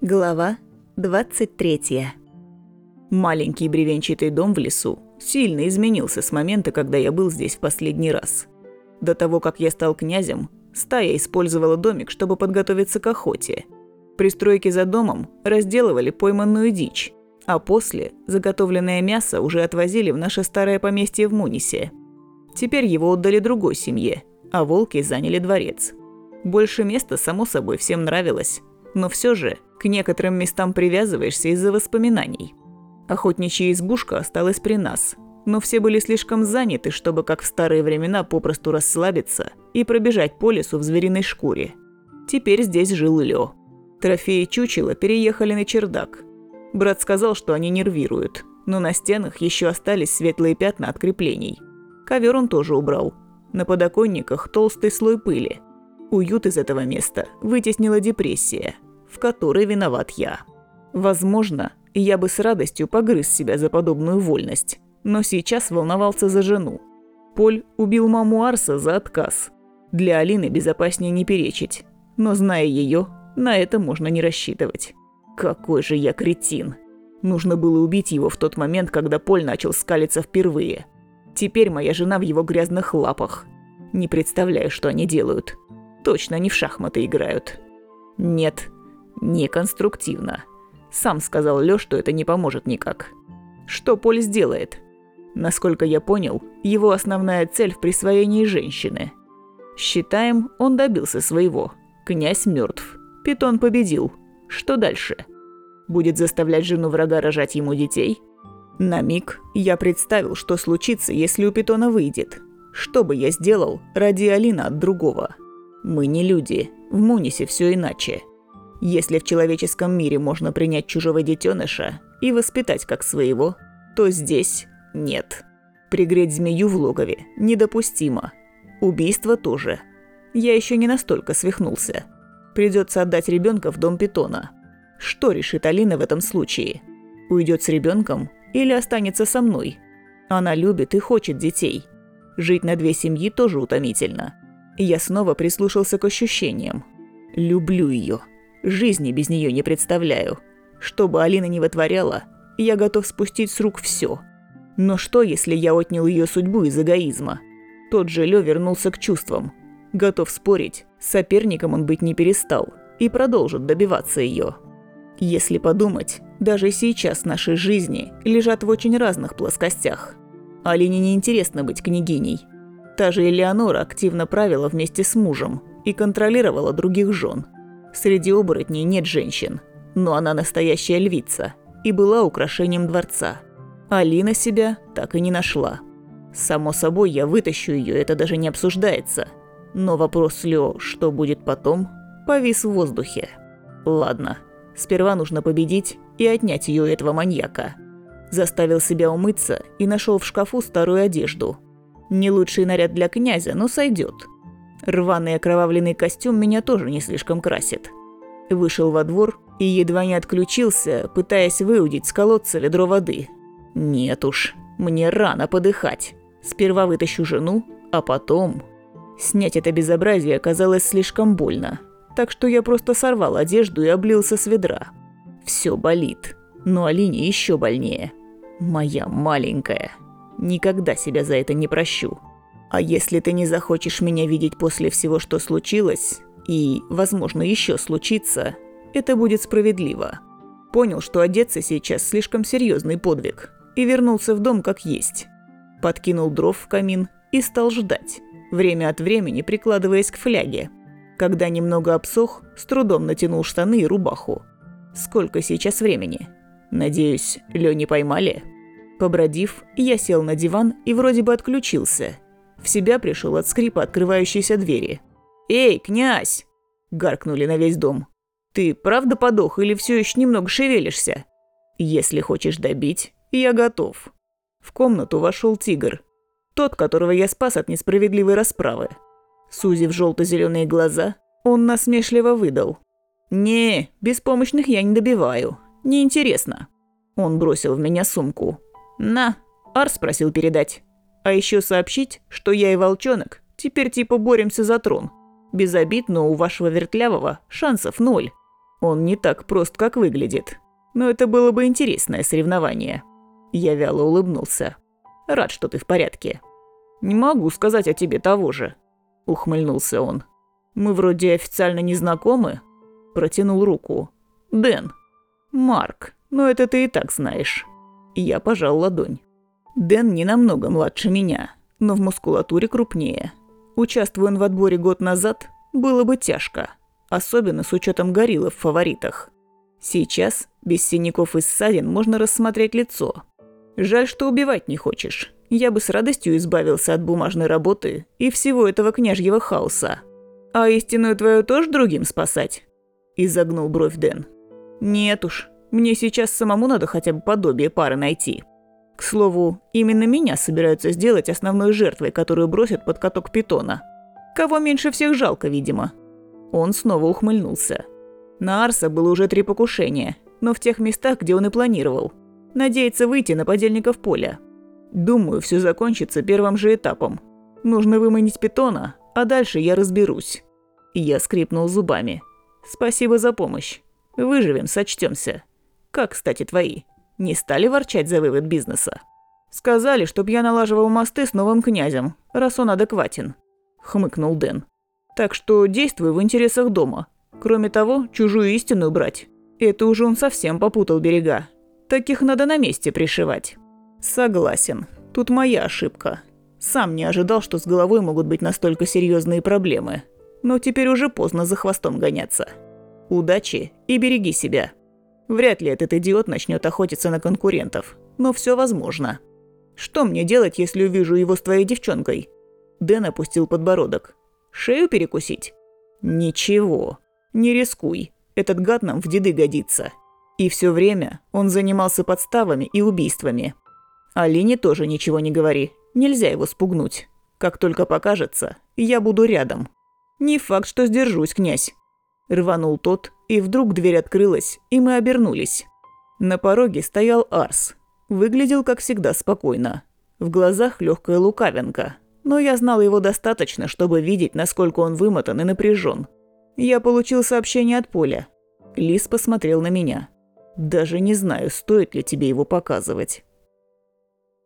Глава 23 Маленький бревенчатый дом в лесу сильно изменился с момента, когда я был здесь в последний раз. До того, как я стал князем, стая использовала домик, чтобы подготовиться к охоте. При стройке за домом разделывали пойманную дичь, а после заготовленное мясо уже отвозили в наше старое поместье в Мунисе. Теперь его отдали другой семье, а волки заняли дворец. Больше места, само собой, всем нравилось, но все же к некоторым местам привязываешься из-за воспоминаний. Охотничья избушка осталась при нас, но все были слишком заняты, чтобы, как в старые времена, попросту расслабиться и пробежать по лесу в звериной шкуре. Теперь здесь жил Лё. Трофеи чучела переехали на чердак. Брат сказал, что они нервируют, но на стенах еще остались светлые пятна от креплений. Ковер он тоже убрал. На подоконниках толстый слой пыли. Уют из этого места вытеснила депрессия – в которой виноват я. Возможно, я бы с радостью погрыз себя за подобную вольность, но сейчас волновался за жену. Поль убил маму Арса за отказ. Для Алины безопаснее не перечить, но зная ее, на это можно не рассчитывать. Какой же я кретин. Нужно было убить его в тот момент, когда Поль начал скалиться впервые. Теперь моя жена в его грязных лапах. Не представляю, что они делают. Точно не в шахматы играют. Нет, Неконструктивно. Сам сказал Лё, что это не поможет никак. Что Поль сделает? Насколько я понял, его основная цель в присвоении женщины. Считаем, он добился своего. Князь мертв. Питон победил. Что дальше? Будет заставлять жену врага рожать ему детей? На миг я представил, что случится, если у Питона выйдет. Что бы я сделал ради Алина от другого? Мы не люди. В Мунисе все иначе. Если в человеческом мире можно принять чужого детеныша и воспитать как своего, то здесь нет. Пригреть змею в логове недопустимо. Убийство тоже. Я еще не настолько свихнулся. Придется отдать ребенка в дом питона. Что решит Алина в этом случае? Уйдет с ребенком или останется со мной? Она любит и хочет детей. Жить на две семьи тоже утомительно. Я снова прислушался к ощущениям. Люблю ее. Жизни без нее не представляю. Что бы Алина ни вытворяла, я готов спустить с рук все. Но что, если я отнял ее судьбу из эгоизма? Тот же Лё вернулся к чувствам. Готов спорить, соперником он быть не перестал и продолжит добиваться ее. Если подумать, даже сейчас наши жизни лежат в очень разных плоскостях. Алине неинтересно быть княгиней. Та же Элеонора активно правила вместе с мужем и контролировала других жен – Среди оборотней нет женщин, но она настоящая львица и была украшением дворца. Алина себя так и не нашла. Само собой, я вытащу ее, это даже не обсуждается. Но вопрос Лё, что будет потом, повис в воздухе. Ладно, сперва нужно победить и отнять ее этого маньяка. Заставил себя умыться и нашел в шкафу старую одежду. Не лучший наряд для князя, но сойдет. Рваный окровавленный костюм меня тоже не слишком красит. Вышел во двор и едва не отключился, пытаясь выудить с колодца ведро воды. Нет уж, мне рано подыхать. Сперва вытащу жену, а потом... Снять это безобразие оказалось слишком больно, так что я просто сорвал одежду и облился с ведра. Все болит, но Алине еще больнее. Моя маленькая. Никогда себя за это не прощу. А если ты не захочешь меня видеть после всего, что случилось, и, возможно, еще случится, это будет справедливо. Понял, что одеться сейчас слишком серьезный подвиг, и вернулся в дом как есть. Подкинул дров в камин и стал ждать, время от времени прикладываясь к фляге. Когда немного обсох, с трудом натянул штаны и рубаху. Сколько сейчас времени? Надеюсь, Лёни поймали? Побродив, я сел на диван и вроде бы отключился – в себя пришел от скрипа открывающейся двери. «Эй, князь!» – гаркнули на весь дом. «Ты правда подох или все еще немного шевелишься? Если хочешь добить, я готов». В комнату вошел тигр. Тот, которого я спас от несправедливой расправы. Сузив желто-зеленые глаза, он насмешливо выдал. «Не, беспомощных я не добиваю. Неинтересно». Он бросил в меня сумку. «На, Арс просил передать». А еще сообщить, что я и волчонок теперь типа боремся за трон. Без обид, но у вашего вертлявого шансов ноль. Он не так прост, как выглядит. Но это было бы интересное соревнование. Я вяло улыбнулся. Рад, что ты в порядке. Не могу сказать о тебе того же. Ухмыльнулся он. Мы вроде официально не знакомы. Протянул руку. Дэн. Марк. Но это ты и так знаешь. Я пожал ладонь. Дэн не намного младше меня, но в мускулатуре крупнее. Участвуя он в отборе год назад, было бы тяжко, особенно с учетом гориллы в фаворитах. Сейчас, без синяков и ссадин, можно рассмотреть лицо. Жаль, что убивать не хочешь. Я бы с радостью избавился от бумажной работы и всего этого княжьего хаоса. А истинную твою тоже другим спасать? Изогнул бровь Дэн. Нет уж, мне сейчас самому надо хотя бы подобие пары найти. К слову, именно меня собираются сделать основной жертвой, которую бросят под каток питона. Кого меньше всех жалко, видимо. Он снова ухмыльнулся. На Арса было уже три покушения, но в тех местах, где он и планировал. Надеется выйти на подельников поля. Думаю, все закончится первым же этапом. Нужно выманить питона, а дальше я разберусь. Я скрипнул зубами. Спасибо за помощь. Выживем, сочтемся. Как, кстати, твои? Не стали ворчать за вывод бизнеса? Сказали, чтоб я налаживал мосты с новым князем, раз он адекватен. Хмыкнул Дэн. Так что действуй в интересах дома. Кроме того, чужую истину брать. Это уже он совсем попутал берега. Таких надо на месте пришивать. Согласен. Тут моя ошибка. Сам не ожидал, что с головой могут быть настолько серьезные проблемы. Но теперь уже поздно за хвостом гоняться. Удачи и береги себя. Вряд ли этот идиот начнет охотиться на конкурентов, но все возможно. Что мне делать, если увижу его с твоей девчонкой? Дэн опустил подбородок. Шею перекусить? Ничего. Не рискуй. Этот гад нам в деды годится. И все время он занимался подставами и убийствами. Алине тоже ничего не говори. Нельзя его спугнуть. Как только покажется, я буду рядом. Не факт, что сдержусь, князь. Рванул тот, и вдруг дверь открылась, и мы обернулись. На пороге стоял Арс. Выглядел, как всегда, спокойно. В глазах легкая лукавинка. Но я знал его достаточно, чтобы видеть, насколько он вымотан и напряжен. Я получил сообщение от Поля. Лис посмотрел на меня. Даже не знаю, стоит ли тебе его показывать.